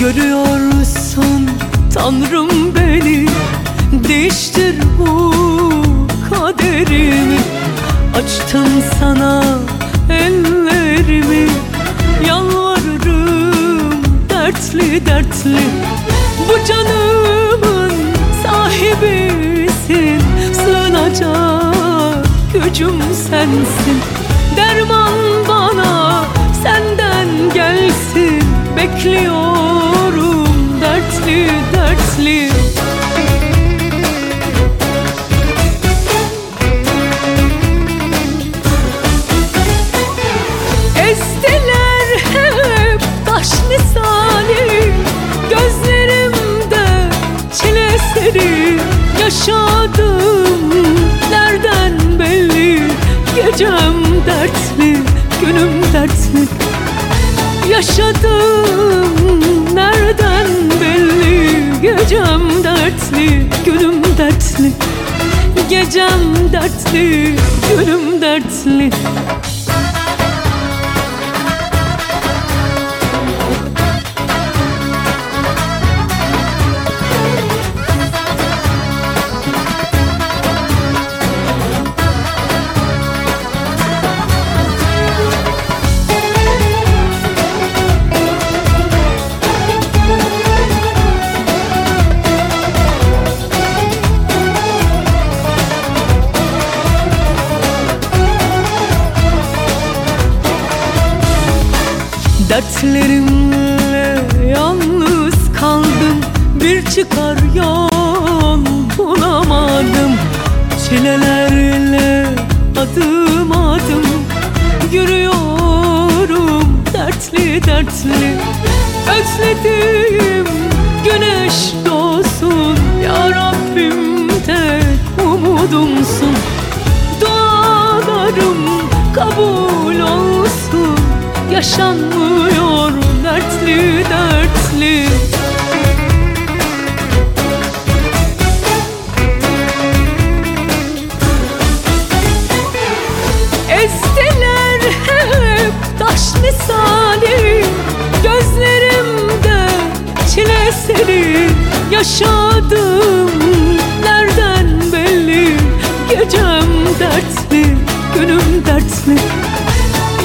Görüyorsun Tanrım beni. Değiştir bu kaderimi. Açtım sana ellerimi. Yalvarırım dertli dertli. Bu canımın sahibisin. Sığınacak gücüm sensin. Derman dertli hep taş Gözlerimde çile seri Yaşadım. Nereden belli? Gecem dertli, günüm dertli. Yaşadım Gecem dertli, günüm dertli. Gecem dertli, günüm dertli Dertlerimle yalnız kaldım. Bir çıkar yol bulamadım. Çilelerle adım adım Yürüyorum. Dertli dertli Özledim. Güneş doğsun Ya Rabbim tek umudumsun. Dualarım kabul olsun. Yaşanmıyor dertli dertli Estiler hep taş misali Gözlerimde çile seri Yaşadım nereden belli Gecem dertli, günüm dertli.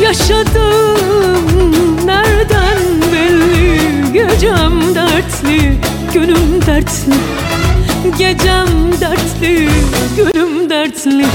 Yaşadım günüm dertli Gecem dertli, günüm dertli